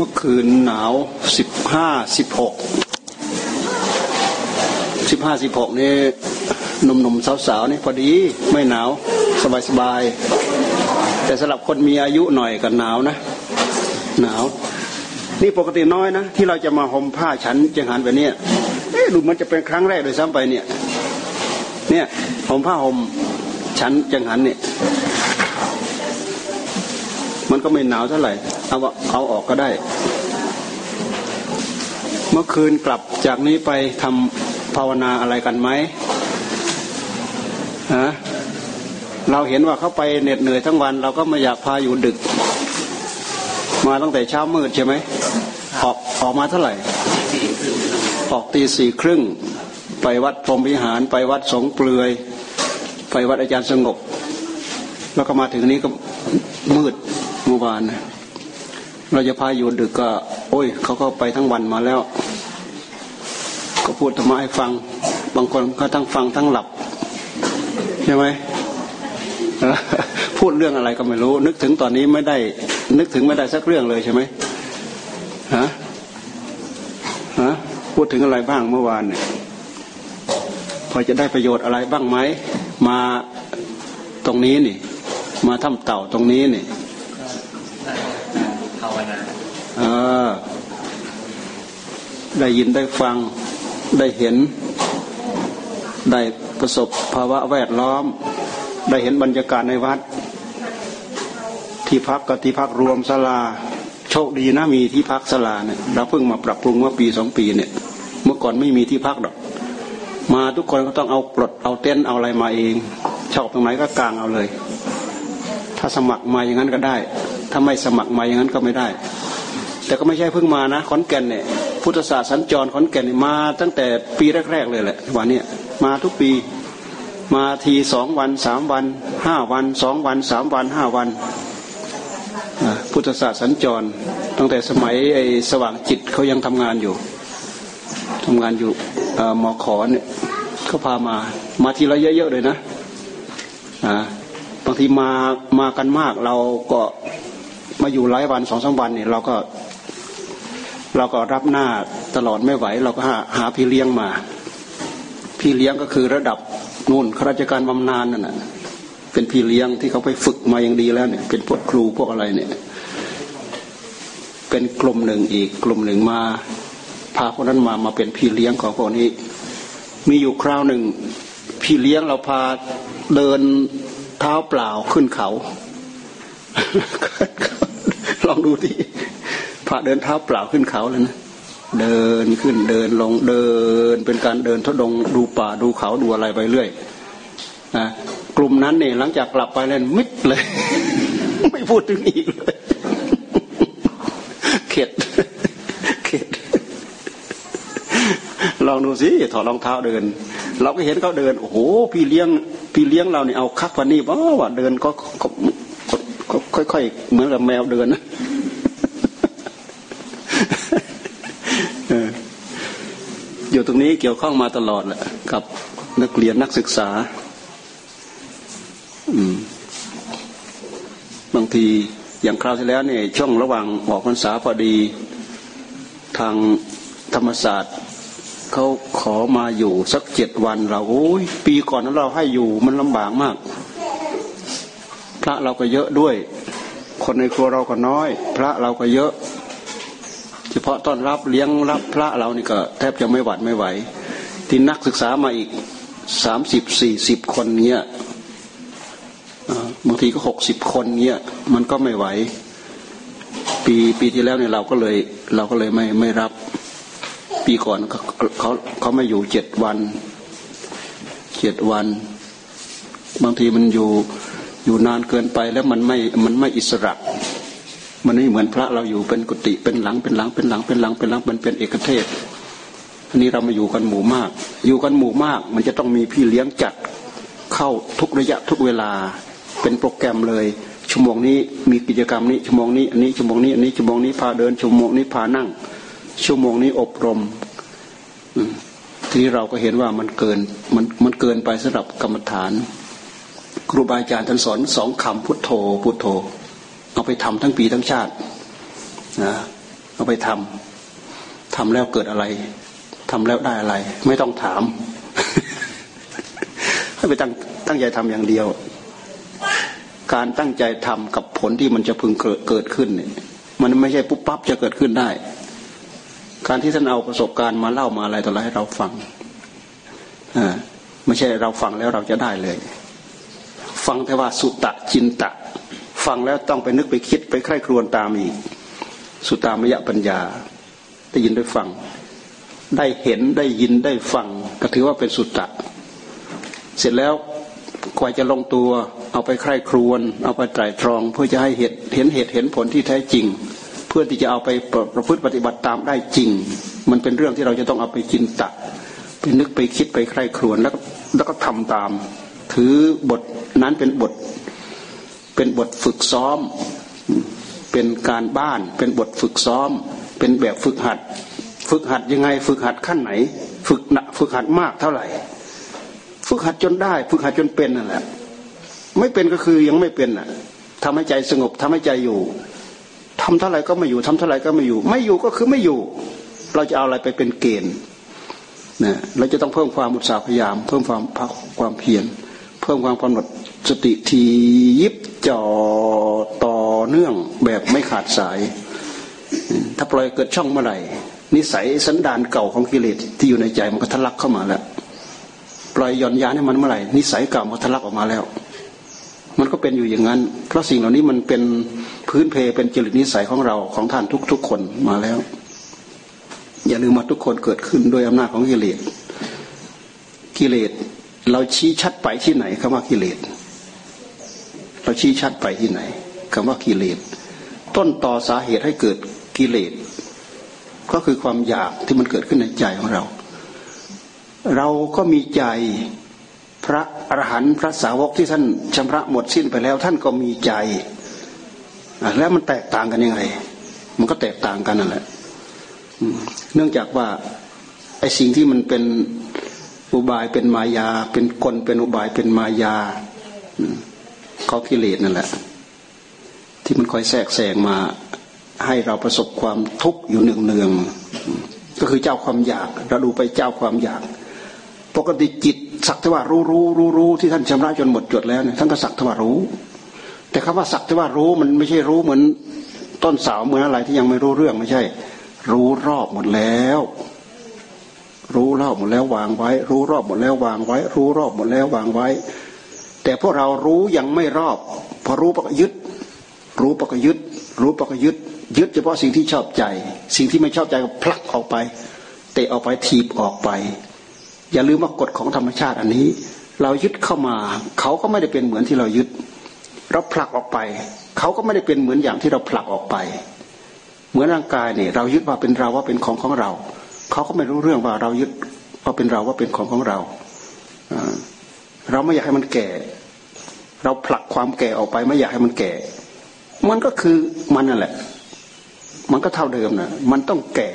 เมื่อคืนหนาวสิบห้าสิบหกสิบห้าสิบหกนี่หนุ่มๆสาวๆนี่พอดีไม่หนาวสบายๆแต่สำหรับคนมีอายุหน่อยก็หนาวนะ หนาว นี่ปกติน้อยนะ ที่เราจะมาห่มผ้าฉันจังหันแบบนี้เอ๊ะดูมันจะเป็นครั้งแรกโดยซ้ำไปเนี่ย เนี่ยห่มผ้าห่มฉันจังหันเนี่ย มันก็ไม่หนาวเท่าไหร่ เอาเอาออกก็ได้ เมื่อคืนกลับจากนี้ไปทำภาวนาอะไรกันไหมฮะเราเห็นว่าเขาไปเหน็ดเหนื่อยทั้งวัน เราก็ไม่อยากพาอยู่ดึก มาตั้งแต่เช้ามืดใช่ไหมออกออกมาเท่าไหร่ ออกตีสี่ครึ่ง ไปวัดพรมวิหาร ไปวัดสงเปลือย ไปวัดอาจารย์สงบ แล้วก็มาถึงนี้ก็มืดเมื่อวานนะ เราจะพาอยู่ดึกก็ โอ้ย เขาก็ไปทั้งวันมาแล้ว ก็พูดธรรมะให้ฟัง บางคนก็ทั้งฟังทั้งหลับ ใช่ไหมพูดเรื่องอะไรก็ไม่รู้ นึกถึงตอนนี้ไม่ได้ นึกถึงไม่ได้สักเรื่องเลยใช่ไหมฮะฮะพูดถึงอะไรบ้างเมื่อวานเนี่ยพอจะได้ประโยชน์อะไรบ้างไหมมาตรงนี้นี่ มาทำเต่าตรงนี้นี่าวนาเออได้ยินได้ฟังได้เห็น ได้ประสบภาวะแวดล้อม ได้เห็นบรรยากาศในวัด ที่พักกับที่พักรวมศาลา โชคดีนะมีที่พักศาลาเนี่ยเราเพิ่งมาปรับปรุงเมื่อปีสองปีเนี่ย เมื่อก่อนไม่มีที่พักดอก มาทุกคนก็ต้องเอาปลดเอาเต็นท์เอาอะไรมาเองชอบตรงไหนก็กางเอาเลย ถ้าสมัครมาอย่างนั้นก็ได้ ถ้าไม่สมัครมาอย่างนั้นก็ไม่ได้ แต่ก็ไม่ใช่เพิ่งมานะขอนแก่นเนี่ยพุทธศาสตร์สัญจรขอนแก่นมาตั้งแต่ปีแรกๆเลยแหละวันนี้มาทุกปีมาทีสองวันสามวันห้าวันสองวันสามวันห้าวันพุทธศาสตร์สัญจร ตั้งแต่สมัยไอ้สว่างจิตเขายังทำงานอยู่ทำงานอยู่หมอขอเนี่ยเขาพามา มาทีละเยอะๆเลยนะบางทีมามากันมากเราก็ มาอยู่หลายวันสองสาวันเนี่ยเราก็ เราก็รับหน้าตลอดไม่ไหว เราก็หาหาพี่เลี้ยงมา พี่เลี้ยงก็คือระดับนู่นข้าราชการบำนาญนั่นแหะเป็นพี่เลี้ยงที่เขาไปฝึกมาอย่างดีแล้วเนี่ย เป็นพวกครูพวกอะไรเนี่ย เป็นกลุ่มหนึ่งอีกกลุ่มหนึ่งมา พาพวกนั้นมามาเป็นพี่เลี้ยงของพวกนี้ มีอยู่คราวหนึ่ง พี่เลี้ยงเราพาเดินเท้าเปล่าขึ้นเขา ลองดูที่พาเดินเท้าเปล่าขึ้นเขาเลยนะเดินขึ้นเดินลงเดิน เป็นการเดินทดลงดูป่าดูเขาดูอะไรไปเรื่อยนะกลุ่มนั้นเนี่ยหลังจากกลับไปแล้วมิดเลย ไม่พูดถึงอีกเลยเข็ดเข็ดลองดูสิถอดรองเท้าเดิน เราก็เห็นเขาเดินโอ้โหพี่เลี้ยงพี่เลี้ยงเราเนี่ยเอาคักวันนี้ว่าว่าเดินก็ ค่อยๆ เหมือนกับแมวเดินนะอยู่ตรงนี้เกี่ยวข้องมาตลอดแหละกับนักเรียนนักศึกษาอืมบางทีอย่างคราวที่แล้วเนี่ยช่วงระหว่างออกพรรษาพอดีทางธรรมศาสตร์เขาขอมาอยู่สักเจ็ดวันเราโอ้ยปีก่อนนั้นเราให้อยู่มันลำบากมาก ระเราก็เยอะด้วย คนในครัวเราก็น้อย พระเราก็เยอะ เฉพาะต้อนรับเลี้ยงรับพระเรานี่ก็ แทบจะไม่หวัดไม่ไหว ที่นักศึกษามาอีกสามสิบสี่สิบคนเนี้ยบางทีก็หกสิบคนเนี้ยมันก็ไม่ไหว ปีปีที่แล้วเนี่ยเราก็เลยเราก็เลยไม่ไม่รับ ปีก่อนเขาเขาเขาไม่อยู่เจ็ดวันเจ็ดวัน บางทีมันอยู่ อยู่นานเกินไปแล้วมันไม่ มันไม่อิสระ มันไม่เหมือนพระเราอยู่เป็นกุฏิเป็นหลังเป็นหลังเป็นหลังเป็นหลังเป็นหลังมันเป็นเอกเทศอันนี้เรามาอยู่กันหมู่มาก อยู่กันหมู่มาก มันจะต้องมีพี่เลี้ยงจัดเข้าทุกระยะทุกเวลา เป็นโปรแกรมเลย ชั่วโมงนี้มีกิจกรรมนี้ชั่วโมงนี้อันนี้ชั่วโมงนี้อันนี้ชั่วโมงนี้พาเดินชั่วโมงนี้พานั่ง ชั่วโมงนี้อบรมที่เราก็เห็นว่ามันเกินมันมันเกินไปสำหรับกรรมฐาน ครูบาอาจารย์ท่านสอนสองคำพุทโธ พุทโธ เอาไปทำทั้งปีทั้งชาตินะเอาไปทำทำแล้วเกิดอะไรทำแล้วได้อะไร ไม่ต้องถาม ให้ไปตั้งตั้งใจทำอย่างเดียว การตั้งใจทำกับผลที่มันจะพึงเกิดเกิดขึ้นเนี่ยมันไม่ใช่ปุ๊บปั๊บจะเกิดขึ้นได้ การที่ท่านเอาประสบการณ์มาเล่ามาอะไรต่ออะไรให้เราฟังอ่าไม่ใช่เราฟังแล้วเราจะได้เลย ฟังแต่ว่าสุตะจินตะ ฟังแล้วต้องไปนึกไปคิดไปใคร่ครวญตามอีก สุตตามยปัญญา ได้ยินได้ฟัง ได้เห็นได้ยินได้ฟัง ก็ถือว่าเป็นสุตตะ เสร็จแล้วกว่าจะลงตัวเอาไปใคร่ครวญเอาไปไตรตรองเพื่อจะให้เห็นเห็นเหตุเห็นผลที่แท้จริง เพื่อที่จะเอาไปประพฤติปฏิบัติตามได้จริง มันเป็นเรื่องที่เราจะต้องเอาไปจินตะไปนึกไปคิดไปใคร่ครวญแล้วแล้วก็ทำตาม ถือบทนั้นเป็นบท เป็นบทฝึกซ้อม เป็นการบ้าน เป็นบทฝึกซ้อม เป็นแบบฝึกหัด ฝึกหัดยังไง ฝึกหัดขั้นไหน ฝึกหนักฝึกหัดมากเท่าไหร่ ฝึกหัดจนได้ ฝึกหัดจนเป็นนั่นแหละไม่เป็นก็คือยังไม่เป็นอะทำให้ใจสงบทำให้ใจอยู่ทำเท่าไหร่ก็ไม่อยู่ทำเท่าไหร่ก็ไม่อยู่ ไม่อยู่ก็คือไม่อยู่ เราจะเอาอะไรไปเป็นเกณฑ์นะเราจะต้องเพิ่มความอุตสาหพยายาม เพิ่มความความเพียร เพิ่มความกำหนดสติทียิบจ่อต่อเนื่องแบบไม่ขาดสาย ถ้าปล่อยเกิดช่องเมื่อไหร่ นิสัยสันดานเก่าของกิเลสที่อยู่ในใจมันก็ทะลักเข้ามาแล้วปล่อยย่อนยานให้มันเมื่อไหร่นิสัยเก่ามันทะลักออกมาแล้ว มันก็เป็นอยู่อย่างนั้น เพราะสิ่งเหล่านี้มันเป็นพื้นเพเป็นจริตนิสัยของเราของท่านทุก ๆ คนมาแล้ว อย่าลืมมาทุกคนเกิดขึ้นโดยอำนาจของกิเลสกิเลส เราชี้ชัดไปที่ไหนคำว่ากิเลส เราชี้ชัดไปที่ไหนคำว่ากิเลส ต้นต่อสาเหตุให้เกิดกิเลส ก็คือความอยากที่มันเกิดขึ้นในใจของเรา เราก็มีใจพระอรหันต์พระสาวกที่ท่านชำระหมดสิ้นไปแล้ว ท่านก็มีใจ แล้วมันแตกต่างกันยังไง มันก็แตกต่างกันนั่นแหละเนื่องจากว่าไอ้สิ่งที่มันเป็น อุบายเป็นมายา เป็นกลเป็นอุบายเป็นมายาเขากิเลสนั่นแหละ ที่มันคอยแทรกแซงมา ให้เราประสบความทุกข์อยู่เนืองเนืองก็คือเจ้าความอยากเราดูไปเจ้าความอยาก ปกติจิตสักแต่ว่ารู้รู้รู้รู้ที่ท่านชำระจนหมดจดแล้วเนี่ยท่านก็สักแต่ว่ารู้ แต่คำว่าสักแต่ว่ารู้มันไม่ใช่รู้เหมือนต้นสาวเหมือนอะไรที่ยังไม่รู้เรื่องไม่ใช่ รู้รอบหมดแล้ว รู้รอบหมดแล้ววางไว้ รู้รอบหมดแล้ววางไว้ รู้รอบหมดแล้ววางไว้ แต่พวกเรารู้ยังไม่รอบ พอรู้ปกยึด รู้ปกยึด รู้ปกยึด ยึดเฉพาะสิ่งที่ชอบใจ สิ่งที่ไม่ชอบใจก็ผลักออกไป เตะออกไปถีบออกไป อย่าลืมว่ากฎของธรรมชาติอันนี้ เรายึดเข้ามา เขาก็ไม่ได้เป็นเหมือนที่เรายึด เราผลักออกไป เขาก็ไม่ได้เป็นเหมือนอย่างที่เราผลักออกไป เหมือนร่างกายเนี่ยเรายึดว่าเป็นเราว่าเป็นของของเรา เขาก็ไม่รู้เรื่องว่าเรายึดว่าเป็นเราว่าเป็นของของเราเราไม่อยากให้มันแก่ เราผลักความแก่ออกไป ไม่อยากให้มันแก่ มันก็คือมันนั่นแหละ มันก็เท่าเดิมนะมันต้องแก่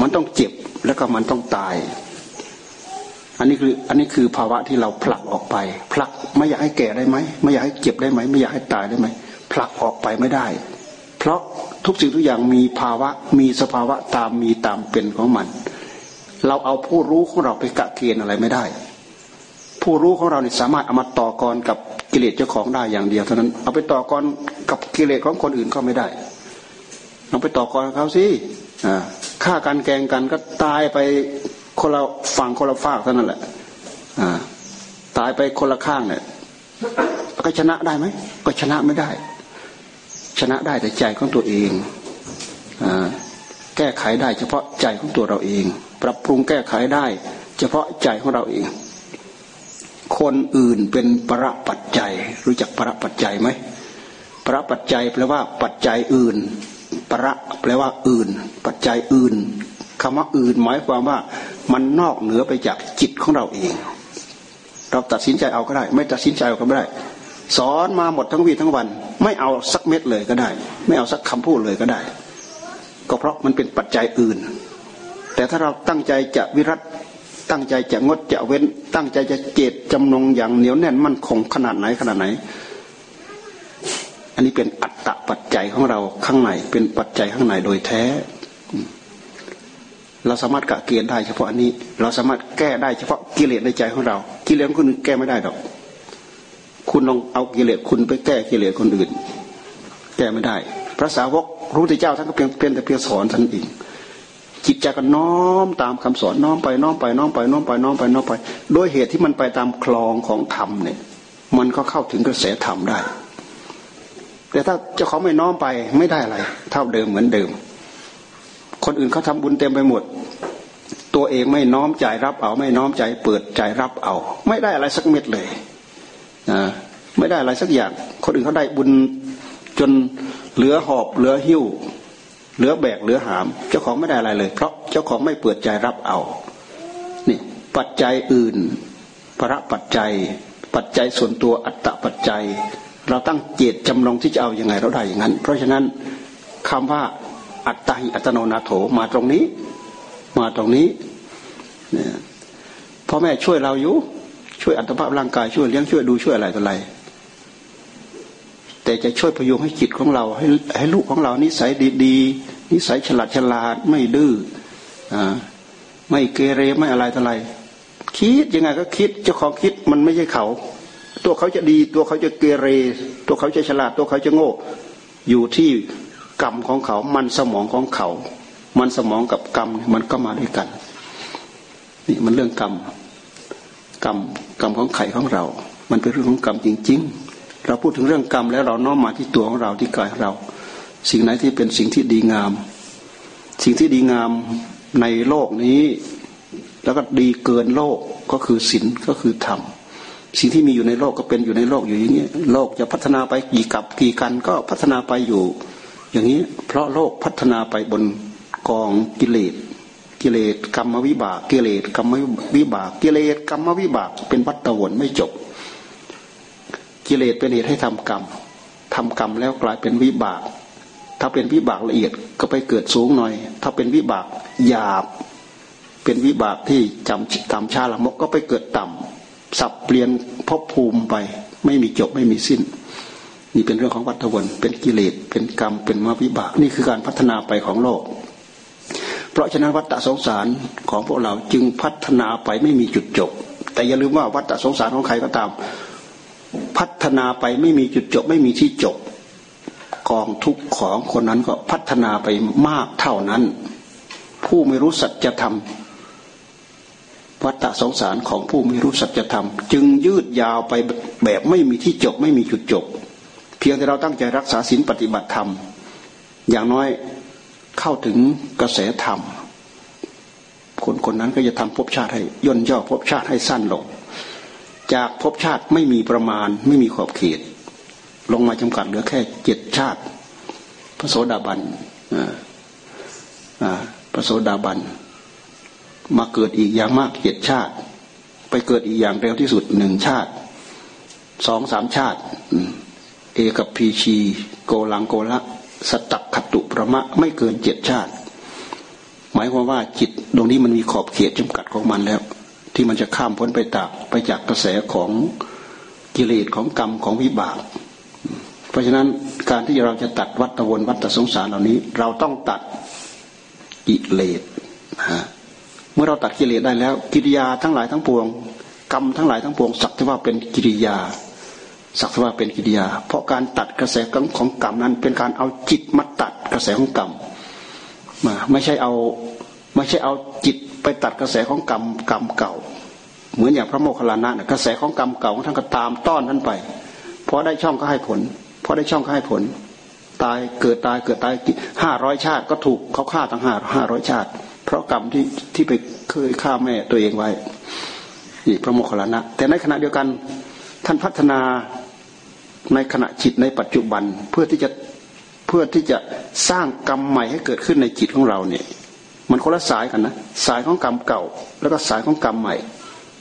มันต้องเจ็บแล้วก็มันต้องตาย อันนี้คืออันนี้คือภาวะที่เราผลักออกไป ผลักไม่อยากให้แก่ได้ไหมไม่อยากให้เจ็บได้ไหมไม่อยากให้ตายได้ไหมผลักออกไปไม่ได้ เพราะ ทุกสิ่งทุกอย่างมีภาวะ มีสภาวะตามมีตามเป็นของมัน เราเอาผู้รู้ของเราไปกะเกณฑ์อะไรไม่ได้ ผู้รู้ของเราเนี่ยสามารถเอามาต่อกรกับกิเลสเจ้าของได้อย่างเดียวเท่านั้น เอาไปต่อกรกับกิเลสของคนอื่นก็ไม่ได้เอาไปต่อกรเขาสิฆ่ากันแกงกันก็ตายไปคนละฝั่งคนละฝากเท่านั้นแหละตายไปคนละข้างเนี่ยก็ชนะได้ไหมก็ชนะไม่ได้ ชนะได้แต่ใจของตัวเองอแก้ไขได้เฉพาะใจของตัวเราเอง ปรับปรุงแก้ไขได้ เฉพาะใจของเราเอง คนอื่นเป็นประปัจจัย รู้จักประปัจจัยไหมประปัจจัยแปลว่าปัจจัยอื่น ประแปลว่าอื่น ปัจจัยอื่นคำว่าอื่นหมายความว่ามันนอกเหนือไปจากจิตของเราเอง เราตัดสินใจเอาก็ได้ ไม่ตัดสินใจเอาก็ไม่ได้ สอนมาหมดทั้งวีทั้งวัน ไม่เอาสักเม็ดเลยก็ได้ ไม่เอาสักคำพูดเลยก็ได้ ก็เพราะมันเป็นปัจจัยอื่น แต่ถ้าเราตั้งใจจะวิรัตตั้งใจจะงดจะเว้น ตั้งใจจะเจตจำนงอย่างเหนียวแน่นมั่นคงขนาดไหนขนาดไหน อันนี้เป็นอัตตะปัจจัยของเราข้างในเป็นปัจจัยข้างในโดยแท้เราสามารถกะเกณฑ์ได้เฉพาะอันนี้ เราสามารถแก้ได้เฉพาะกิเลสในใจของเรา กิเลสคนอื่นแก้ไม่ได้ดอก คุณลองเอากิเลสคุณไปแก้กิเลสคนอื่น แก้ไม่ได้ พระสาวกรู้ที่เจ้าท่านก็เพียงเพียงแต่เพียงสอนท่านเองจิตใจก็น้อมตามคำสอนน้อมไปน้อมไปน้อมไปน้อมไปน้อมไปน้อมไปโดยเหตุที่มันไปตามคลองของธรรมเนี่ย มันก็เข้าถึงกระแสธรรมได้ แต่ถ้าเจ้าเของไม่น้อมไปไม่ได้อะไร เท่าเดิมเหมือนเดิม คนอื่นเขาทาบุญเต็มไปหมด ตัวเองไม่น้อมใจรับเอา ไม่น้อมใจเปิดใจรับเอา ไม่ได้อะไรสักเม็ดเลยนะ ไม่ได้อะไรสักอย่าง คนอื่นเขาได้บุญจนเหลือหอบเหลือหิ้ว เหลือแบกเหลือหาม เจ้าของไม่ได้อะไรเลย เพราะเจ้าของไม่เปิดใจรับเอา นี่ปัจจัยอื่นประปัจจัย ปัจจัยส่วนตัวอัตตปัจจัย เราตั้งเจตจำลองที่จะเอาอยัางไงเราได้อย่างนั้น เพราะฉะนั้นคำว่าอัตตาหิอัตโนนาโถมาตรงนี้ มาตรงนี้เนี่ยพ่อแม่ช่วยเราอยู่ช่วยอัตภาพร่างกายช่วยเลี้ยงช่วยดูช่วยอะไรต่ออะไร แต่จะช่วยพยุงให้จิตของเรา ให้ให้ลูกของเรานิสัยดีๆนิสัยฉลาดฉลาดไม่ดื้ออ่าไม่เกเรไม่อะไรต่ออะไรคิดยังไงก็คิดเจ้าของคิดมันไม่ใช่เขา ตัวเขาจะดีตัวเขาจะเกเร ตัวเขาจะฉลาด ตัวเขาจะโง่อยู่ที่กรรมของเขา มันสมองของเขา มันสมองกับกรรมมันก็มาด้วยกัน นี่มันเรื่องกรรม กรรมกรรมของไข่ของเรา มันเป็นเรื่องของกรรมจริง ๆ เราพูดถึงเรื่องกรรมแล้วเราน้อมมาที่ตัวของเราที่กายเรา สิ่งไหนที่เป็นสิ่งที่ดีงาม สิ่งที่ดีงามในโลกนี้ แล้วก็ดีเกินโลกก็คือศีลก็คือธรรมสิ่งที่มีอยู่ในโลกก็เป็นอยู่ในโลกอยู่อย่างนี้โลกจะพัฒนาไปกี่กับกี่กันก็พัฒนาไปอยู่ อย่างนี้ เพราะโลกพัฒนาไปบนกองกิเลสกิเลสกรรมวิบากกิเลสกรรมวิบากกิเลสกรรมวิบากเป็นวัฏวนไม่จบ กิเลสเป็นเหตุให้ทำกรรมทำกรรมแล้วกลายเป็นวิบาก ถ้าเป็นวิบากละเอียดก็ไปเกิดสูงหน่อย ถ้าเป็นวิบากหยาบ เป็นวิบากที่จำตามชาละมกก็ไปเกิดต่ำสับเปลี่ยนภพภูมิไป ไม่มีจบไม่มีสิ้น นี่เป็นเรื่องของวัฏวนเป็นกิเลสเป็นกรรมเป็นมาวิบากนี่คือการพัฒนาไปของโลกเพราะฉะนั้นวัฏสงสารของพวกเราจึงพัฒนาไปไม่มีจุดจบ แต่อย่าลืมว่าวัฏสงสารของใครก็ตาม พัฒนาไปไม่มีจุดจบ ไม่มีที่จบ กองทุกข์ของคนนั้นก็พัฒนาไปมากเท่านั้น ผู้ไม่รู้สัจธรรมวัฏสงสารของผู้ไม่รู้สัจธรรม จึงยืดยาวไปแบบไม่มีที่จบ ไม่มีจุดจบ เพียงแต่เราตั้งใจรักษาศีลปฏิบัติธรรม อย่างน้อยเข้าถึงกระแสธรรมคนคนนั้นก็จะทำภพชาติให้ย่นย่อภพชาติให้สั้นลง จากภพชาติไม่มีประมาณไม่มีขอบเขต ลงมาจำกัดเหลือแค่เจ็ดชาติ พระโสดาบันพระโสดาบัน มาเกิดอีกอย่างมากเจ็ดชาติ ไปเกิดอีกอย่างเร็วที่สุดหนึ่งชาติสองสามชาติ เอกับพีชี โกลังโกละสตักขตุประมะไม่เกินเจ็ดชาติ หมายความว่าจิตตรงนี้มันมีขอบเขตจำกัดของมันแล้ว ที่มันจะข้ามพ้นไปจากไปจากกระแสของกิเลสของกรรมของวิบาก เพราะฉะนั้นการที่เราจะตัดวัฏวนวัฏสงสารเหล่านี้ เราต้องตัดกิเลสนะเมื่อเราตัดกิเลสได้แล้ว กิริยาทั้งหลายทั้งปวง กรรมทั้งหลายทั้งปวงสักแต่ว่าเป็นกิริยาสักแต่ว่าเป็นกิริยา เพราะการตัดกระแสของกรรมนั้นเป็นการเอาจิตมาตัดกระแสของกรรมมาไม่ใช่เอาไม่ใช่เอาจิต ไปตัดกระแสของกรรมกรรมเก่า เหมือนอย่างพระโมคคัลลานะกระแสของกรรมเก่าท่านก็ตามต้อนท่านไปพอได้ช่องก็ให้ผลพอได้ช่องก็ให้ผล ตายเกิดตายเกิดตายห้าร้อยชาติก็ถูกเขาฆ่าทั้งห้าห้าร้อยชาติ เพราะกรรมที่ที่ไปเคยฆ่าแม่ตัวเองไว้นี่พระโมคคัลลานะ แต่ในขณะเดียวกันท่านพัฒนาในขณะจิตในปัจจุบันเพื่อที่จะเพื่อที่จะสร้างกรรมใหม่ให้เกิดขึ้นในจิตของเราเนี่ย มันคนละสายกันนะสายของกรรมเก่า แล้วก็สายของกรรมใหม่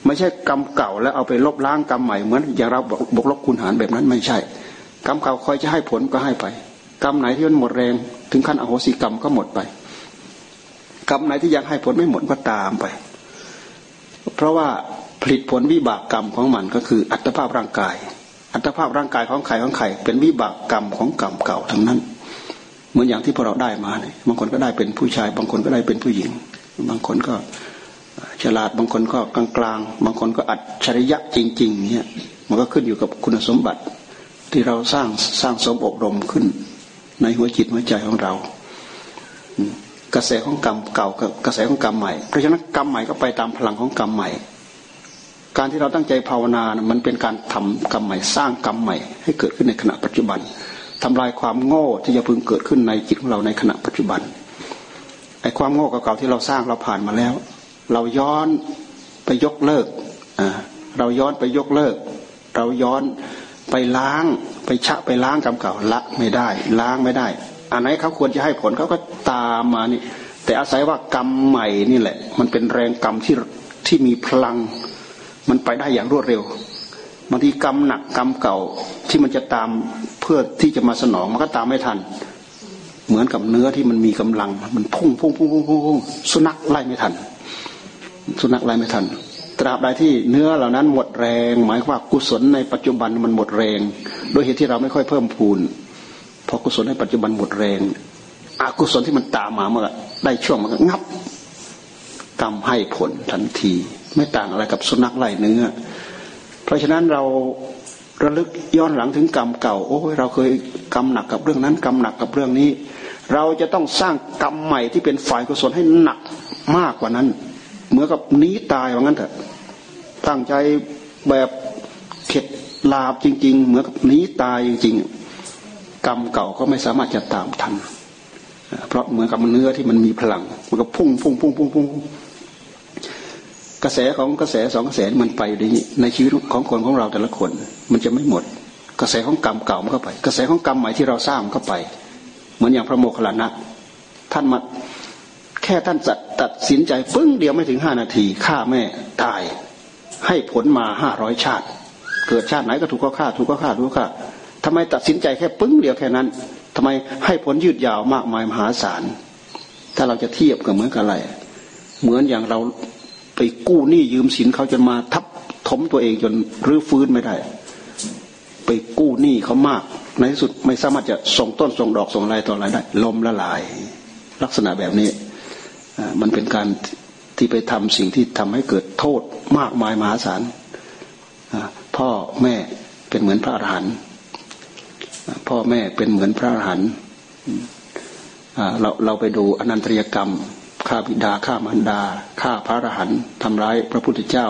ไม่ใช่กรรมเก่าแล้วเอาไปลบล้างกรรมใหม่เหมือนอย่างเราบกลบคุณหารแบบนั้นไม่ใช่ กรรมเก่าคอยจะให้ผลก็ให้ไป กรรมไหนที่มันหมดแรง ถึงขั้นอโหสิกรรมก็หมดไป กรรมไหนที่ยังให้ผลไม่หมดก็ตามไป เพราะว่าผลิตผลวิบากกรรมของมันก็คืออัตภาพร่างกาย อัตภาพร่างกายของใครของใครเป็นวิบากกรรมของกรรมเก่าทั้งนั้น เหมือนอย่างที่พวกเราได้มาเนี่ยบางคนก็ได้เป็นผู้ชาย บางคนก็ได้เป็นผู้หญิง บางคนก็ฉลาดบางคนก็กลางๆ บางคนก็อัจฉริยะจริง ๆ เนี่ย มันก็ขึ้นอยู่กับคุณสมบัติที่เราสร้างสร้างสมอบรมขึ้น ในหัวจิตหัวใจของเรากระแสของกรรมเก่ากับกระแสของกรรมใหม่ เพราะฉะนั้นกรรมใหม่ก็ไปตามพลังของกรรมใหม่ การที่เราตั้งใจภาวนานะมันเป็นการทำกรรมใหม่ สร้างกรรมใหม่ ให้เกิดขึ้นในขณะปัจจุบัน ทำลายความโง่ที่จะพึงเกิดขึ้นในจิตของเราในขณะปัจจุบันไอ้ความโง่เก่าๆที่เราสร้างเราผ่านมาแล้ว เราย้อนไปยกเลิกอ่าเราย้อนไปยกเลิก เราย้อนไปล้างไปชะไปล้างกรรมเก่าละไม่ได้ ล้างไม่ได้ อันไหนเขาควรจะให้ผลเขาก็ตามมานี่ แต่อาศัยว่ากรรมใหม่นี่แหละ มันเป็นแรงกรรมที่ที่มีพลัง มันไปได้อย่างรวดเร็ว บางทีกรรมหนักกรรมเก่าที่มันจะตามเพื่อที่จะมาสนองมันก็ตามไม่ทัน เหมือนกับเนื้อที่มันมีกำลัง มันพุ่งพุ่งพุ่งพุ่งพุ่งสุนัขไล่ไม่ทัน สุนัขไล่ไม่ทัน ตราบใดที่เนื้อเหล่านั้นหมดแรง หมายว่ากุศลในปัจจุบันมันหมดแรง โดยเหตุที่เราไม่ค่อยเพิ่มพูนพอกุศลในปัจจุบันหมดแรงอกุศลที่มันตามมาเมื่อได้ช่วงมันก็งับกรรมให้ผลทันที ไม่ต่างอะไรกับสุนัขไล่เนื้อ ราะฉะนั้นเราระลึกย้อนหลังถึงกรรมเก่า โอ้ยเราเคยกรรมหนักกับเรื่องนั้นกรรมหนักกับเรื่องนี้ เราจะต้องสร้างกรรมใหม่ที่เป็นฝ่ายกุศลให้หนักมากกว่านั้น เหมือนกับนี้ตายว่างั้นเถอะตั้งใจแบบเข็ดลาบจริง ๆ เหมือนกับนี้ตายจริง ๆ กรรมเก่าก็ไม่สามารถจะตามทันเพราะเหมือนกับเนื้อที่มันมีพลังมันก็พุ่งพุ่งพุ่งพุ่งพุ่ง กระแสของกระแสสองกระแสมันไปในชีวิตของคนของเราแต่ละคน มันจะไม่หมด กระแสของกรรมเก่ามันก็ไป กระแสของกรรมใหม่ที่เราสร้างมันก็ไป เหมือนอย่างพระโมคคัลลานะท่านมาแค่ท่านจัดตัดสินใจปึ้งเดียวไม่ถึงห้านาทีฆ่าแม่ตาย ให้ผลมาห้าร้อยชาติ เกิดชาติไหนก็ถูกก็ฆ่าถูกก็ฆ่าถูกก็ฆ่าทำไมตัดสินใจแค่ปึ้งเดียวแค่นั้นทำไมให้ผลยืดยาวมากมายมหาศาลถ้าเราจะเทียบกับเหมือนกับอะไร เหมือนอย่างเรา ไปกู้หนี้ยืมสินเขาจนมาทับถมตัวเองจนรื้อฟื้นไม่ได้ ไปกู้หนี้เขามาก ในที่สุดไม่สามารถจะส่งต้นส่งดอกส่งอะไรต่ออะไรได้ลมละลาย ลักษณะแบบนี้มันเป็นการที่ไปทำสิ่งที่ทำให้เกิดโทษมากมายมหาศาลพ่อแม่เป็นเหมือนพระอรหันต์พ่อแม่เป็นเหมือนพระอรหันต์เราเราไปดูอนันตริยกรรม ฆ่าบิดาฆ่ามารดาฆ่าพระอรหันต์ทำร้ายพระพุทธเจ้า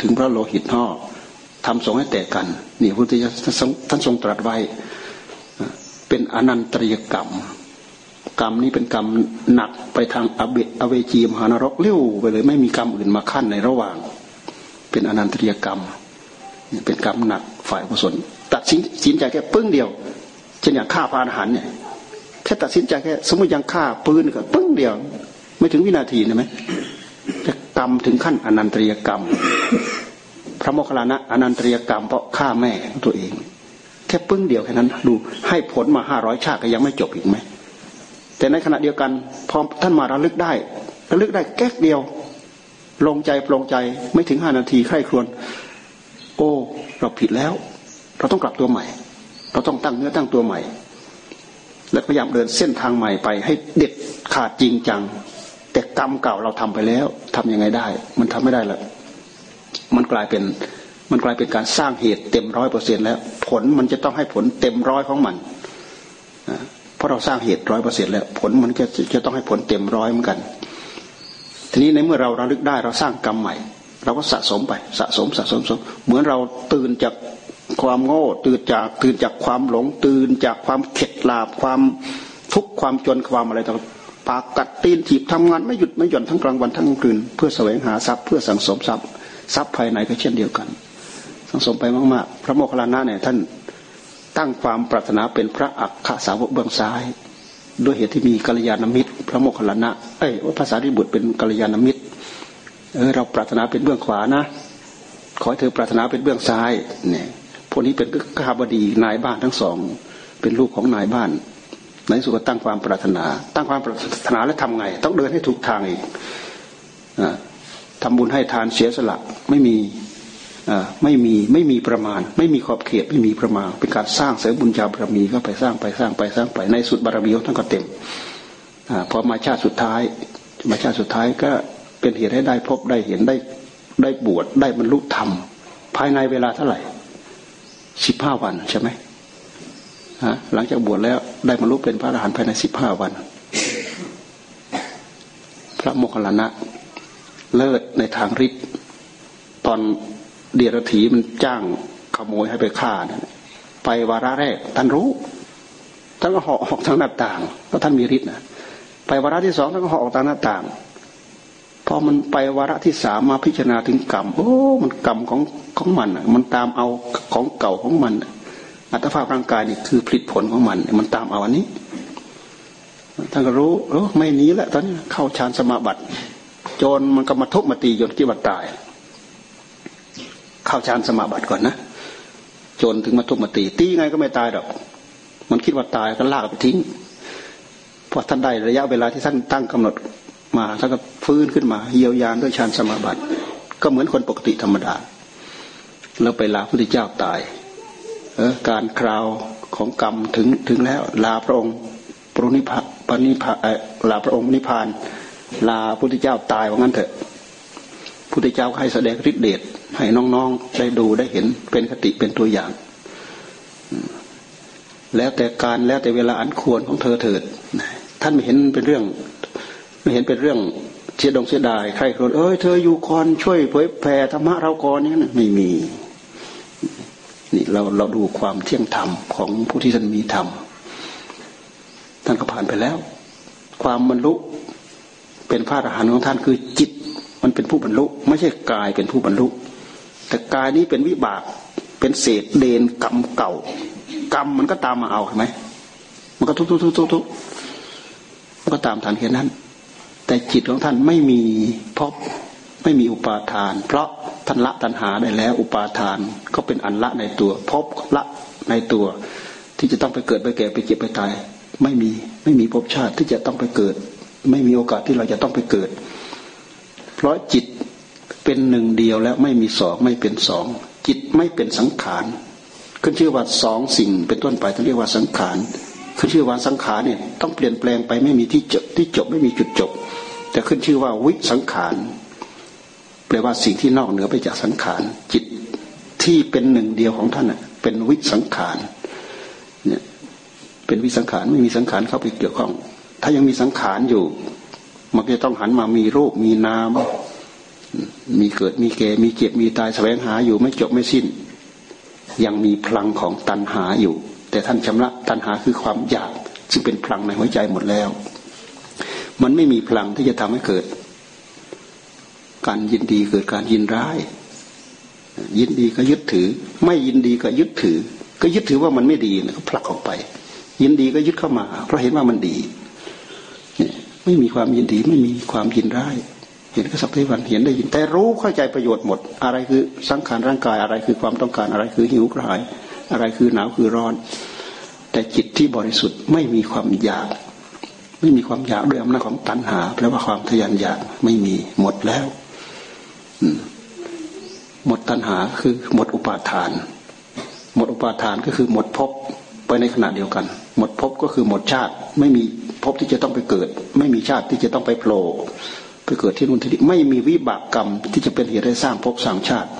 ถึงพระโลหิตห่อทำสงให้แตกกัน นี่พระพุทธเจ้าท่านทรงตรัสไว้ เป็นอนันตริยกรรม กรรมนี้เป็นกรรมหนักไปทางอเบอเวจีมหานรกเลี้ยวไปเลยไม่มีกรรมอื่นมาขั้นในระหว่าง เป็นอนันตริยกรรม เป็นกรรมหนักฝ่ายกุศลตัดสินใจแค่ปึ้งเดียวเช่นอย่างฆ่าพานหันต์เนี่ยแค่ตัดสินใจแค่สมมติยังฆ่าปืนก็ปึ้งเดียว ไม่ถึงวินาทีนะไหมจะกรรมถึงขั้นอนันตริยกรรม พระโมคคัลลานะอนันตริยกรรมเพราะฆ่าแม่ตัวเอง แค่ปึ้งเดียวแค่นั้น ดูให้ผลมาห้าร้อยชาติก็ยังไม่จบอีกไหมแต่ในขณะเดียวกันพอท่านมาระลึกได้ระลึกได้แก๊กเดียว ลงใจปลงใจไม่ถึงห้านาทีใคร่ครวญโอ้เราผิดแล้ว เราต้องกลับตัวใหม่ เราต้องตั้งเนื้อตั้งตัวใหม่ และพยายามเดินเส้นทางใหม่ไปให้เด็ดขาดจริงจัง แต่กรรมเก่าเราทำไปแล้ว ทํำยังไงได้ มันทำไม่ได้ละมันกลายเป็นมันกลายเป็นการสร้างเหตุเต็มร้อยเปอร์เซ็นแล้ว ผลมันจะต้องให้ผลเต็มร้อยของมันเพราะเราสร้างเหตุร้อยเปอร์เซ็นแล้ว ผลมันก็จะต้องให้ผลเต็มร้อยเหมือนกัน ทีนี้ในเมื่อเราระลึกได้เราสร้างกรรมใหม่ เราก็สะสมไปสะสมสะสมสมเหมือนเราตื่นจากความโง่ตื่นจากตื่นจากความหลงตื่นจากความเข็ดลาบความทุกข์ความจนความอะไรต่าง ปากกัดตีนถีบทำงานไม่หยุดไม่หย่อนทั้งกลางวันทั้งกลางคืน เพื่อแสวงหาทรัพย์เพื่อสังสมทรัพย์ทรัพย์ภายในก็เช่นเดียวกัน สังสมไปมากๆ พระโมคคัลลานะเนี่ยท่านตั้งความปรารถนาเป็นพระอัคคสาวกเบื้องซ้าย ด้วยเหตุที่มีกัลยาณมิตร พระโมคคัลลานะเอ้ยว่าภาษาที่บุตรเป็นกัลยาณมิตรเออเราปรารถนาเป็นเบื้องขวานะ ขอให้เธอปรารถนาเป็นเบื้องซ้ายเนี่ยพวกนี้เป็นข้าบดีนายบ้านทั้งสอง เป็นลูกของนายบ้าน ในสุดก็ตั้งความปรารถนา ตั้งความปรารถนาแล้วทำไง ต้องเดินให้ถูกทางอีกทำบุญให้ทานเสียสละไม่มีไม่มีไม่มีประมาณ ไม่มีขอบเขตไม่มีประมาณ เป็นการสร้างเสริมบุญญาบารมีเข้าไปสร้างไปสร้างไปสร้างไปในสุดบารมีของท่านก็เต็มอพอมาชาติสุดท้ายมาชาติสุดท้ายก็เป็นเหตุให้ได้พบได้เห็นได้ได้บวชได้บรรลุธรรมภายในเวลาเท่าไหร่สิบห้าวันใช่ไหม หลังจากบวชแล้วได้บรรลุเป็นพระอรหันต์ภายในสิบห้าวัน พระโมคคัลลานะ เลิศในทางฤทธิ์ตอนเดียรถีมันจ้างขโมยให้ไปฆ่านะไปวาระแรก ท่านรู้ท่านก็เหาะออกทางหน้าต่างเพราะท่านมีฤทธิ์นะไปวาระที่สองท่านก็เหาะออกทางหน้าต่างพอมันไปวาระที่สามมาพิจารณาถึงกรรมโอ้มันกรรมของของมันมันตามเอาของเก่าของมัน อัตภาพร่างกายนี่คือผลิตผลของมัน มันตามเอาอันนี้ท่านก็รู้เออไม่นี้แหละตอนนี้เข้าฌานสมาบัติจนมันก็มาทุบมาตีจนที่วัดตาย เข้าฌานสมาบัติก่อนนะจนถึงมาทุบมาตี ตีไงก็ไม่ตายหรอกมันคิดว่าตายก็ลากไปทิ้งพอท่านได้ระยะเวลาที่ท่านตั้งกำหนดมาท่านก็ฟื้นขึ้นมา เยียวยาด้วยฌานสมาบัติ ก็เหมือนคนปกติธรรมดาแล้วไปลาพระพุทธเจ้าตาย การคราวของกรรมถึงถึงแล้วลาพระองค์ปรุนิพปนิพาลาพระองค์นิพาน ลาพุทธเจ้าตายว่างั้นเถอะพุทธเจ้าให้แสดงฤทธิเดชให้น้องๆได้ดูได้เห็นเป็นคติเป็นตัวอย่าง แล้วแต่การแล้วแต่เวลาอันควรของเธอเถิดท่านไม่เห็นเป็นเรื่อง ไม่เห็นเป็นเรื่องเสียดงเสียดายใครคนเอ้ยเธออยู่ก่อนช่วยเผยแผ่ธรรมะเราก่อนนี่นะไม่มี นี่เราเราดูความเที่ยงธรรมของผู้ที่ท่านมีธรรมท่านก็ผ่านไปแล้ว ความบรรลุเป็นพระอรหันต์ของท่านคือจิต มันเป็นผู้บรรลุ ไม่ใช่กายเป็นผู้บรรลุ แต่กายนี้เป็นวิบากเป็นเศษเดนกรรมเก่า กรรมมันก็ตามมาเอาใช่ไหมมันก็ทุกทุกทุกทุกทุกมันก็ตามฐานแค่นั้น แต่จิตของท่านไม่มีพบ ไม่มีอุปาทาน เพราะท่านละตัณหาได้แล้ว อุปาทานก็เป็นอันละในตัวพบละในตัว ที่จะต้องไปเกิดไปแก่ไปเจ็บไปตาย ไม่มีไม่มีภพชาติที่จะต้องไปเกิด ไม่มีโอกาสที่เราจะต้องไปเกิด เพราะจิตเป็นหนึ่งเดียวแล้วไม่มีสองไม่เป็นสองจิตไม่เป็นสังขารขึ้นชื่อว่าสองสิ่ง เป็นต้นไปต้องเรียกว่าสังขารขึ้นชื่อว่าสังขารเนี่ยต้องเปลี่ยนแปลงไปไม่มีที่จบที่จบไม่มีจุดจบ แต่ขึ้นชื่อว่าวิสังขาร แปลว่าสิ่งที่นอกเหนือไปจากสังขาร จิตที่เป็นหนึ่งเดียวของท่านเป็นวิสังขารเนี่ยเป็นวิสังขารไม่มีสังขารเข้าไปเกี่ยวข้อง ถ้ายังมีสังขารอยู่ มันจะต้องหันมามีรูปมีนามมีเกิดมีแก่มีเจ็บมีตายแสวงหาอยู่ไม่จบไม่สิ้น ยังมีพลังของตัณหาอยู่ แต่ท่านชำระตัณหาคือความอยากซึ่งเป็นพลังในหัวใจหมดแล้ว มันไม่มีพลังที่จะทำให้เกิด การยินดีเกิดการยินร้าย ยินดีก็ยึดถือ ไม่ยินดีก็ยึดถือ ก็ยึดถือว่ามันไม่ดีนะก็ผลักออกไป ยินดีก็ยึดเข้ามา เพราะเห็นว่ามันดีเนี่ยไม่มีความยินดีไม่มีความยินร้าย เห็นก็สักทีวันเห็นได้ยินแต่รู้เข้าใจประโยชน์หมด อะไรคือสังขารร่างกายอะไรคือความต้องการอะไรคือหิวกระหาย อะไรคือหนาวคือร้อน แต่จิตที่บริสุทธิ์ไม่มีความอยากไม่มีความอยากด้วยอำนาจของตัณหาแปลว่าความทยานอยากไม่มีหมดแล้ว หมดตัณหาคือหมดอุปาทาน หมดอุปาทานก็คือหมดภพไปในขณะเดียวกัน หมดภพก็คือหมดชาติ ไม่มีภพที่จะต้องไปเกิด ไม่มีชาติที่จะต้องไปโผล่ไปเกิดที่นู่นที่นี่ไม่มีวิบากกรรมที่จะเป็นเหตุให้สร้างภพสร้างชาติ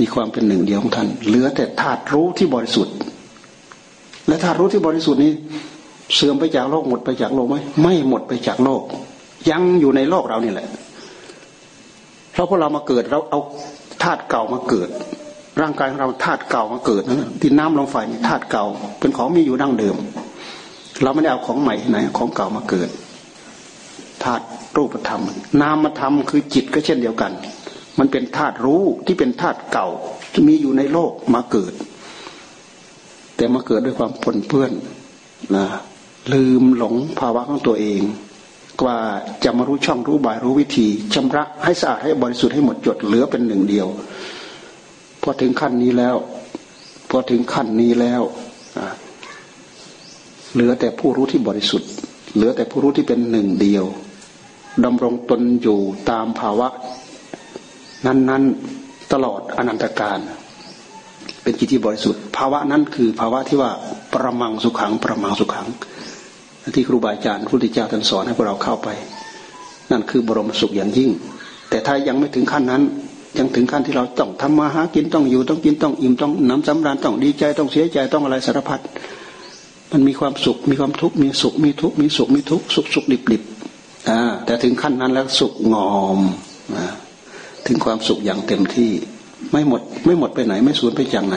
มีความเป็นหนึ่งเดียวของท่าน เหลือแต่ธาตุรู้ที่บริสุทธิ์ และธาตุรู้ที่บริสุทธิ์นี้ เสื่อมไปจากโลกหมดไปจากโลกไหมไม่หมดไปจากโลก ยังอยู่ในโลกเรานี่แหละ เพราะพวกเรามาเกิดเราเอาธาตุเก่ามาเกิด ร่างกายของเราธาตุเก่ามาเกิดนะที่น้ำลมไฟธาตุเก่า เป็นของมีอยู่ดั้งเดิม เราไม่ได้เอาของใหม่ไหนของเก่ามาเกิดธาตุรูปธรรม นามธรรมคือจิตก็เช่นเดียวกัน มันเป็นธาตุรู้ที่เป็นธาตุเก่าที่มีอยู่ในโลกมาเกิด แต่มาเกิดด้วยความปนเปื้อนนะลืมหลงภาวะของตัวเอง กว่าจะมารู้ช่องรู้บายรู้วิธีชำระให้สะอาดให้บริสุทธิ์ให้หมดจดเหลือเป็นหนึ่งเดียวพอถึงขั้นนี้แล้วพอถึงขั้นนี้แล้วเหลือแต่ผู้รู้ที่บริสุทธิ์ เหลือแต่ผู้รู้ที่เป็นหนึ่งเดียวดำรงตนอยู่ตามภาวะ นั้น ๆตลอดอนันตการเป็นจิตที่บริสุทธิ์ ภาวะนั้นคือภาวะที่ว่าประมังสุขังประมังสุขัง ที่ครูบาอาจารย์พุทธเจ้าท่านสอนให้พวกเราเข้าไป นั่นคือบรมสุขอย่างยิ่ง แต่ถ้ายังไม่ถึงขั้นนั้น ยังถึงขั้นที่เราต้องทำมาหากินต้องอยู่ต้องกินต้องอิ่มต้องน้ำสำราญต้องดีใจต้องเสียใจต้องอะไรสารพัดมันมีความสุขมีความทุกข์มีสุขมีทุกข์มีสุขมีทุกข์สุขสุขดิบดิบอ่าแต่ถึงขั้นนั้นแล้วสุขงอมนะถึงความสุขอย่างเต็มที่ไม่หมดไม่หมดไปไหนไม่สูญไปจากไหน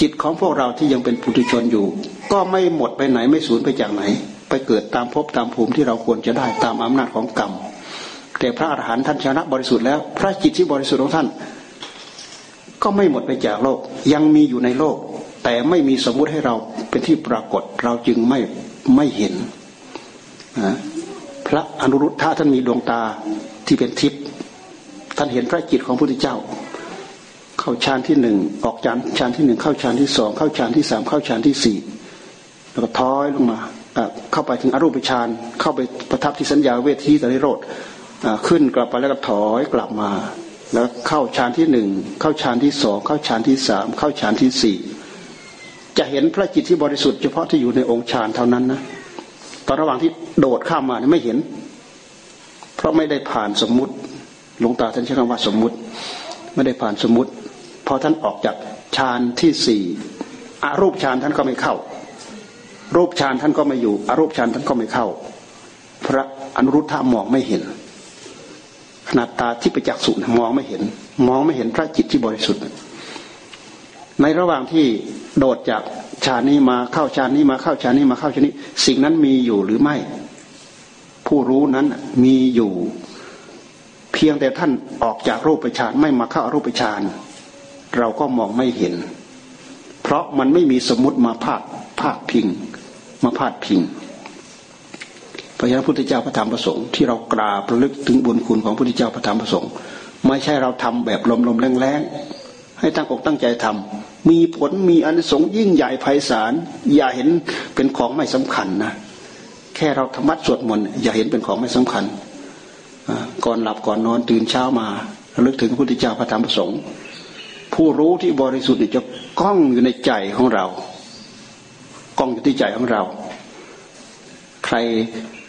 จิตของพวกเราที่ยังเป็นปุถุชนอยู่ ก็ไม่หมดไปไหนไม่สูญไปจากไหน ไปเกิดตามภพตามภูมิที่เราควรจะได้ตามอำนาจของกรรม แต่พระอรหันต์ท่านชนะบริสุทธิ์แล้ว พระจิตที่บริสุทธิ์ของท่าน ก็ไม่หมดไปจากโลก ยังมีอยู่ในโลก แต่ไม่มีสมมุติให้เราเป็นที่ปรากฏเราจึงไม่ไม่เห็นนะพระอนุรุทธะท่านมีดวงตาที่เป็นทิพย์ท่านเห็นพระจิตของพระพุทธเจ้า เข้าฌานที่หนึ่งออกฌานฌานที่หนึ่งเข้าฌานที่สองเข้าฌานที่สามเข้าฌานที่สี่ แล้วก็ถอยลงมาเข้าไปถึงอรูปฌานเข้าไปประทับที่สัญญาเวทีตริโรธขึ้นกลับไปแล้วก็ถอยกลับมา แล้วเข้าฌานที่หนึ่งเข้าฌานที่สองเข้าฌานที่สามเข้าฌานที่สี่จะเห็นพระจิตที่บริสุทธิ์เฉพาะที่อยู่ในองค์ฌานเท่านั้นนะตอนระหว่างที่โดดข้ามมาเนี่ยไม่เห็น เพราะไม่ได้ผ่านสมมุติหลวงตาท่านใช้คำว่าสมมุติ ไม่ได้ผ่านสมมุติพอท่านออกจากฌานที่สี่อารูปฌานท่านก็ไม่เข้า รูปฌานท่านก็ไม่อยู่อารูปฌานท่านก็ไม่เข้า พระอนุรุทธามองไม่เห็น ขนาดตาที่ประจักษ์สุมองไม่เห็น มองไม่เห็นพระจิตที่บริสุทธิ์ ในระหว่างที่โดดจากฌานนี้มาเข้าฌานนี้มาเข้าฌานนี้มาเข้าฌานนี้ สิ่งนั้นมีอยู่หรือไม่ ผู้รู้นั้นมีอยู่ เพียงแต่ท่านออกจากรูปฌานไม่มาเข้ารูปฌานเราก็มองไม่เห็น เพราะมันไม่มีสมมติมาพาด พาดพิง มาพาดพิงพระยาพุทธเจ้าพระธรรมประสงค์ที่เรากราบระลึกถึงบุญคุณของพระพุทธเจ้าพระธรรมประสงค์ไม่ใช่เราทำแบบลมๆแรงๆให้ตั้งอกตั้งใจทำมีผลมีอนิสงส์ยิ่งใหญ่ไพศาลอย่าเห็นเป็นของไม่สำคัญนะแค่เราธรรมะสวดมนต์อย่าเห็นเป็นของไม่สำคัญก่อนหลับก่อนนอนตื่นเช้ามาระลึกถึงพระพุทธเจ้าพระธรรมพระสงฆ์ผู้รู้ที่บริสุทธิ์จะก้องอยู่ในใจของเรา องอยู่ที่ใจของเรา ใคร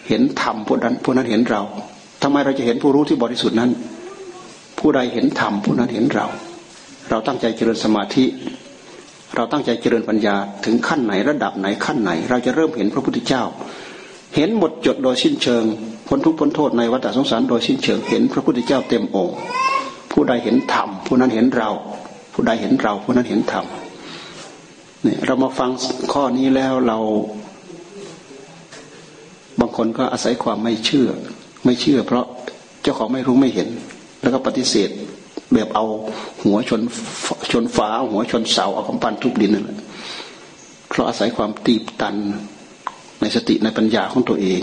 เห็นธรรมผู้นั้นผู้นั้นเห็นเราทำไมเราจะเห็นผู้รู้ที่บริสุทธิ์นั้น ผู้ใดเห็นธรรมผู้นั้นเห็นเรา เราตั้งใจเจริญสมาธิ เราตั้งใจเจริญปัญญาถึงขั้นไหนระดับไหนขั้นไหน เราจะเริ่มเห็นพระพุทธเจ้า เห็นหมดจดโดยสิ้นเชิงพ้นทุกข์พ้นโทษในวัฏสงสารโดยสิ้นเชิงเห็นพระพุทธเจ้าเต็มองค์ ผู้ใดเห็นธรรมผู้นั้นเห็นเรา ผู้ใดเห็นเราผู้นั้นเห็นธรรม เนี่ยเรามาฟังข้อนี้แล้วเรา บางคนก็อาศัยความไม่เชื่อ ไม่เชื่อ เพราะเจ้าของไม่รู้ไม่เห็น แล้วก็ปฏิเสธแบบเอาหัวชนชนฝาหัวชนเสาเอาคำปั้นทุบดินนั่นแหละเพราะอาศัยความตีบตันในสติในปัญญาของตัวเอง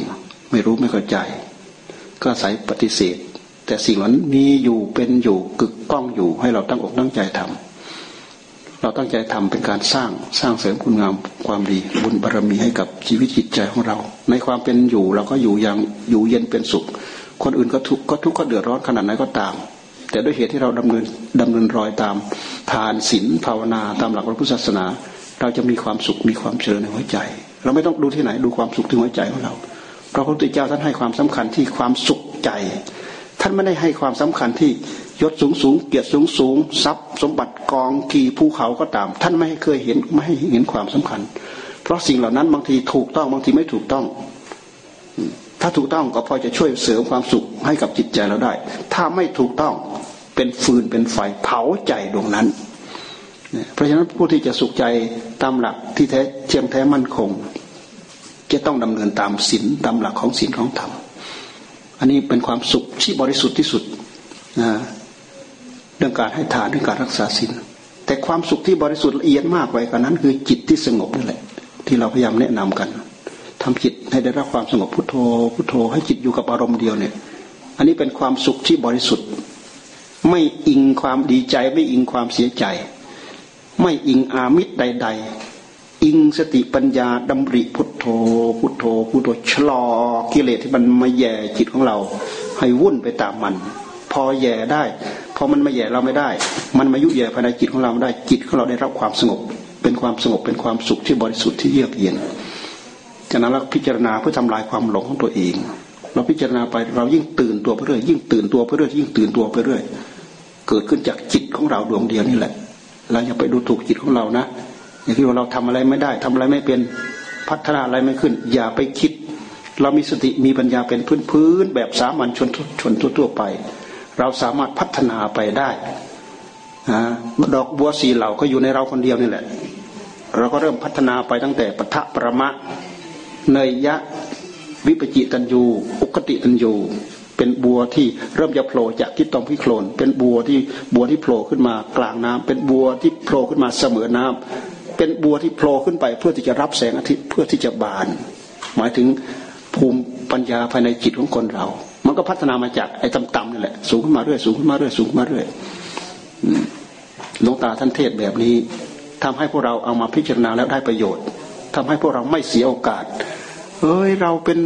ไม่รู้ไม่เข้าใจ ก็อาศัยปฏิเสธ แต่สิ่งนั้นมีอยู่เป็นอยู่กึกก้องอยู่ให้เราตั้งอกตั้งใจทำ เราตั้งใจทำเป็นการสร้างสร้างเสริมคุณงามความดีบุญบารรมีให้กับชีวิตจิตใจของเรา ในความเป็นอยู่เราก็อยู่อย่างอยู่เย็นเป็นสุข คนอื่นก็ทุกข์ก็ทุกข์ก็เดือดร้อนขนาดไหนก็ตาม แต่ด้วยเหตุที่เราดำเนินดำเนินรอยตาม ทานศีลภาวนาตามหลักพระพุทธศาสนา เราจะมีความสุขมีความเจริญในหัวใจ เราไม่ต้องดูที่ไหนดูความสุขที่หัวใจของเราพระพุทธเจ้าท่านให้ความสำคัญที่ความสุขใจ ท่านไม่ได้ให้ความสำคัญที่ ยศสูงสูงเกียรติสูงสูงทรัพย์ สมบัติกองกี่ภูเขาก็ตาม ท่านไม่เคยเห็นไม่ให้เห็นความสำคัญ เพราะสิ่งเหล่านั้นบางทีถูกต้องบางทีไม่ถูกต้อง ถ้าถูกต้องก็พอจะช่วยเสริมความสุขให้กับจิตใจเราได้ ถ้าไม่ถูกต้องเป็นฟืนเป็นไฟเผาใจดวงนั้น เพราะฉะนั้นผู้ที่จะสุขใจตามหลักที่แท้เชียงแท้มั่นคง จะต้องดำเนินตามศีลตามหลักของศีลของธรรม อันนี้เป็นความสุขที่บริสุทธิ์ที่สุดนะ รื่องการให้ทานเรื่องการรักษาศีลแต่ความสุขที่บริสุทธิ์ละเอียดมากไปกว่านั้น คือจิตที่สงบนั่นแหละ ที่เราพยายามแนะนำกันทำจิตให้ได้รับความสงบพุทโธพุทโธให้จิตอยู่กับอารมณ์เดียวเนี่ย อันนี้เป็นความสุขที่บริสุทธิ์ ไม่อิงความดีใจไม่อิงความเสียใจ ไม่อิงอามิตรใด ๆ อิงสติปัญญาดำริพุทโธพุทโธพุทโธชะลอกิเลสที่มันมาแย่จิตของเรา ให้วุ่นไปตามมัน พอแย่ได้ ออมันมาแย่เราไม่ได้ มันมายุแย่ภายในจิตของเราไม่ได้ จิตของเราได้รับความสงบ เป็นความสงบเป็นความสุขที่บริสุทธิ์ที่เยือกเย็นจากนั้นเราพิจารณาเพื่อทำลายความหลงของตัวเอง เราพิจารณาไปเรายิ่งตื่นตัวไปเรื่อยยิ่งตื่นตัวไปเรื่อยยิ่งตื่นตัวไปเรื่อยเกิดขึ้นจากจิตของเราดวงเดียวนี่แหละเราอย่าไปดูถูกจิตของเรานะอย่างที่ว่าเราทำอะไรไม่ได้ทำอะไรไม่เป็นพัฒนาอะไรไม่ขึ้น อย่าไปคิด เรามีสติมีปัญญาเป็นพื้นพื้นแบบสามัญชนชนทั่วไป เราสามารถพัฒนาไปได้ดอกบัวสีเหล่าก็อยู่ในเราคนเดียวนี่แหละ เราก็เริ่มพัฒนาไปตั้งแต่ปทะประมะเนยยะวิปจิตันยูอุกติตันยูเป็นบัวที่เริ่มจะโผล่จากทิศตองพิโคลน เป็นบัวที่บัวที่โผล่ขึ้นมากลางน้ำเป็นบัวที่โผล่ขึ้นมาเสมอน้ำเป็นบัวที่โผล่ขึ้นไป เพื่อที่จะรับแสงอาทิตย์เพื่อที่จะบาน หมายถึงภูมิปัญญาภายในจิตของคนเรา มันก็พัฒนามาจากไอ้ต่ำๆนี่แหละสูงขึ้นมาเรื่อยสูงขึ้นมาเรื่อยสูงขึ้นมาเรื่อยหลวงตาท่านเทศแบบนี้ทำให้พวกเราเอามาพิจารณาแล้วได้ประโยชน์ทำให้พวกเราไม่เสียโอกาสเฮ้ยเราเป็น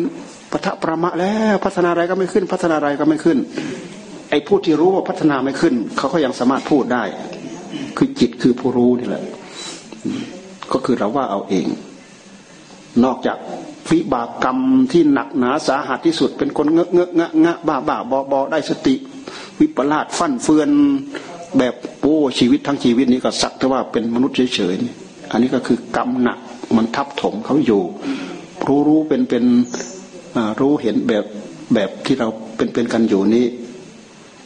ปะทะประมะแล้วพัฒนาอะไรก็ไม่ขึ้น พัฒนาอะไรก็ไม่ขึ้น ไอ้ผู้ที่รู้ว่าพัฒนาไม่ขึ้น เขาก็ยังสามารถพูดได้ คือจิตคือผู้รู้นี่แหละก็คือเราว่าเอาเอง นอกจาก วิบากกรรมที่หนักหนาสาหัสที่สุด เป็นคนเงอะเงอะงะงะบ้าบ้าบอบอได้สติ วิปลาสฟั่นเฟือนแบบโอ้ชีวิตทั้งชีวิตนี้ก็สักแต่ว่าเป็นมนุษย์เฉยๆอันนี้ก็คือกรรมหนักมันทับถมเขาอยู่ รู้รู้เป็นเป็นรู้เห็นแบบแบบที่เราเป็นเป็นกันอยู่นี้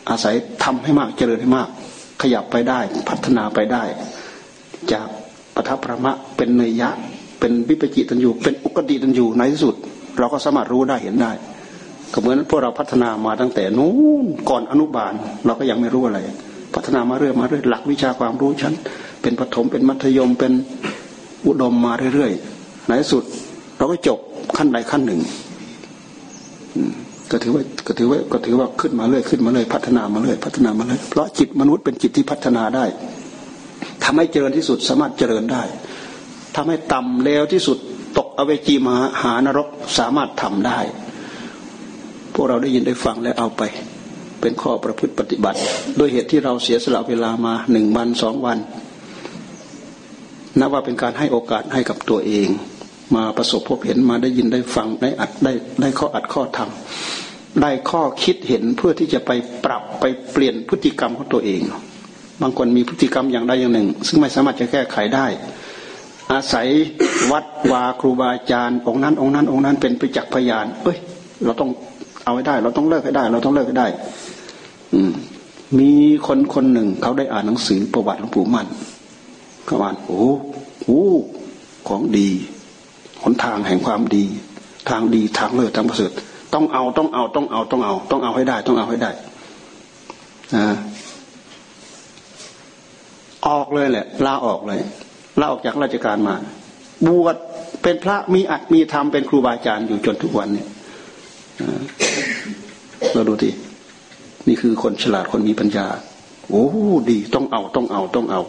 อาศัยทำให้มากเจริญให้มาก ขยับไปได้พัฒนาไปได้ จากปทัพระมะเป็นเนยยะ เป็นวิปจิตันอยู่ เป็นอุกติตันอยู่ในที่สุด เราก็สามารถรู้ได้เห็นได้ก็เหมือนพวกเราพัฒนามาตั้งแต่นู้นก่อนอนุบาล เราก็ยังไม่รู้อะไร พัฒนามาเรื่อยมาเรื่อยหลักวิชาความรู้ชั้นเป็นปฐมเป็นมัธยมเป็นอุดมมาเรื่อยๆในที่สุด เราก็จบขั้นใดขั้นหนึ่งก็ถือว่าก็ถือว่าก็ถือว่าขึ้นมาเรื่อยขึ้นมาเรื่อยพัฒนามาเรื่อยพัฒนามาเรื่อยเพราะจิตมนุษย์เป็นจิตที่พัฒนาได้ทำให้เจริญที่สุดสามารถเจริญได้ ทำให้ต่ำเลวที่สุดตกอเวจีมาหานรกสามารถทำได้ พวกเราได้ยินได้ฟังและเอาไป เป็นข้อประพฤติปฏิบัติโดยเหตุที่เราเสียสละเวลามาหนึ่งวันสองวันนับว่าเป็นการให้โอกาสให้กับตัวเอง มาประสบพบเห็นมาได้ยินได้ฟังได้อัดได้ได้ข้ออัดข้อทำได้ข้อคิดเห็นเพื่อที่จะไปปรับไปเปลี่ยนพฤติกรรมของตัวเอง บางคนมีพฤติกรรมอย่างใดอย่างหนึ่ง ซึ่งไม่สามารถจะแก้ไขได้ อาศัยวัดวาครูบาอาจารย์องค์นั้นองค์นั้นองค์นั้นเป็นประจักษ์พยานเอ้ย เราต้องเอาให้ได้ เราต้องเลิกให้ได้ เราต้องเลิกให้ได้ อืม มีคนคนหนึ่งเขาได้อ่านหนังสือประวัติหลวงปู่มั่นเขาอ่านโอ้โหของดีหนทางแห่งความดี ทางดีทางเลิศทางประเสริฐต้องเอาต้องเอาต้องเอาต้องเอา ต้องเอาให้ได้ ต้องเอาให้ได้นะออกเลยแหละลาออกเลย ลาออกจากราชการมา บวชเป็นพระมีอัดมีธรรมเป็นครูบาอาจารย์อยู่จนทุกวันเนี่ยเราดูทีนี่คือคนฉลาดคนมีปัญญา โอ้ดีต้องเอาต้องเอาต้องเอา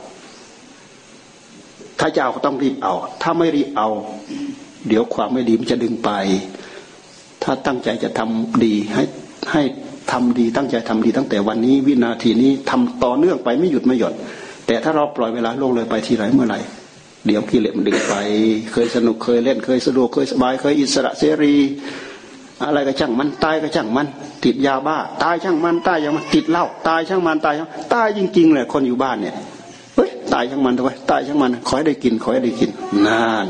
ถ้าจะเอาก็ต้องรีบเอา ถ้าไม่รีบเอา เดี๋ยวความไม่ดีมันจะดึงไป ถ้าตั้งใจจะทำดีให้ให้ทำดีตั้งใจทำดีตั้งแต่วันนี้ วินาทีนี้ทำต่อเนื่องไปไม่หยุดไม่หย่อน แต่ถ้าเราปล่อยเวลาล่วงเลยไปทีไรเมื่อไหร่เดี๋ยวกิเลสมันดึงไป เคยสนุกเคยเล่นเคยสะดวกเคยสบายเคยอิสระเสรี อะไรก็ช่างมันตายก็ช่างมัน ติดยาบ้า ตายช่างมันตายอย่างมันติดเหล้าตายช่างมันตายช่างตายจริงๆเลยคนอยู่บ้านเนี่ยเฮ้ยตายช่างมันทำไมตายช่างมันขอให้ได้กินขอให้ได้กินนาน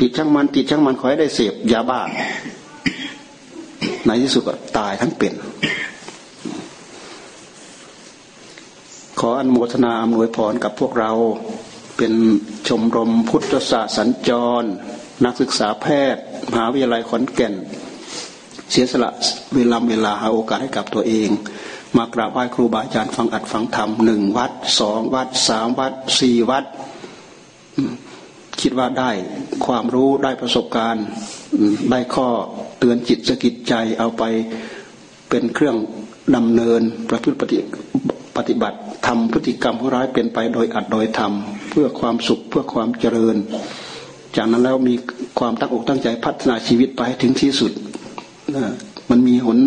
ติดช่างมันติดช่างมันขอให้ได้เสพยาบ้าในที่สุดก็ตายทั้งเป็น ขออนุโมทนาอำนวยพรกับพวกเราเป็นชมรมพุทธศาสตร์สัญจร นักศึกษาแพทย์ มหาวิทยาลัยขอนแก่น เสียสละเวลาเวลาหาโอกาสให้กับตัวเอง มากราบไหว้ครูบาอาจารย์ฟังอัดฟังธรรมหนึ่งวัดสองวัดสามวัดสี่วัด คิดว่าได้ความรู้ได้ประสบการณ์ได้ข้อเตือนจิตสกิดใจเอาไปเป็นเครื่องดำเนินประพฤติปฏิ ปฏิบัติทำพฤติกรรมผู้ร้ายเป็นไปโดยอัดโดยทำเพื่อความสุขเพื่อความเจริญ จากนั้นแล้วมีความตั้งอกตั้งใจพัฒนาชีวิตไปถึงที่สุดมันมีหน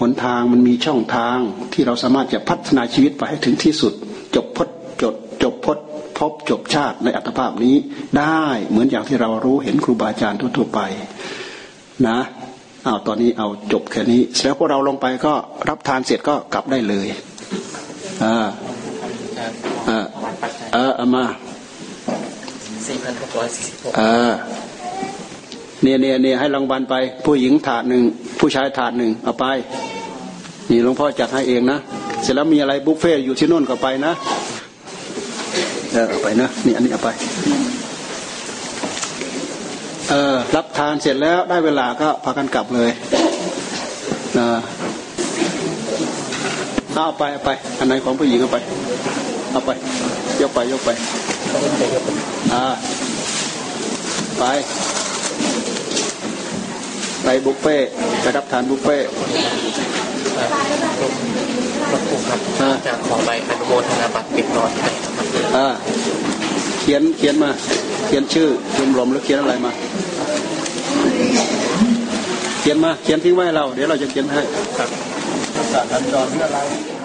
หนทางมันมีช่องทางที่เราสามารถจะพัฒนาชีวิตไปให้ถึงที่สุด จบพจนจดจบพจนพบจบชาติในอัตภาพนี้ได้เหมือนอย่างที่เรารู้เห็นครูบาอาจารย์ทั่วๆไป นะเอาตอนนี้เอาจบแค่นี้แล้วพวกเราลงไปก็รับทานเสร็จก็กลับได้เลย อ่าอ่าเออเอามาสี่พันหกร้อยสี่สิบหกเออเนี่ยเนี่ยเนี่ยให้รางวัลไป ผู้หญิงถาดหนึ่งผู้ชายถาดหนึ่งเอาไป นี่หลวงพ่อจัดให้เองนะเสร็จแล้วมีอะไรบุฟเฟ่ต์อยู่ที่โน่นก็ไปนะเออเอาไปนะนี่อันนี้เอาไปเออรับทานเสร็จแล้วได้เวลาก็พากันกลับเลยนะ เอาไปเอาไป อันไหนของผู้หญิงเอาไป เอาไป ยกไปยกไปอ่าไป ไปบุฟเฟ่ต์ไปรับทานบุฟเฟ่ต์รถถูครับอ่าจะขอใบอนุโมทนาบัตรปิดรอดให้อ่าเขียนเขียนมา เขียนชื่อชมรมหรือเขียนอะไรมา เขียนมา เขียนทิ้งไว้เรา เดี๋ยวเราจะเขียนให้ครับ ศาสตร์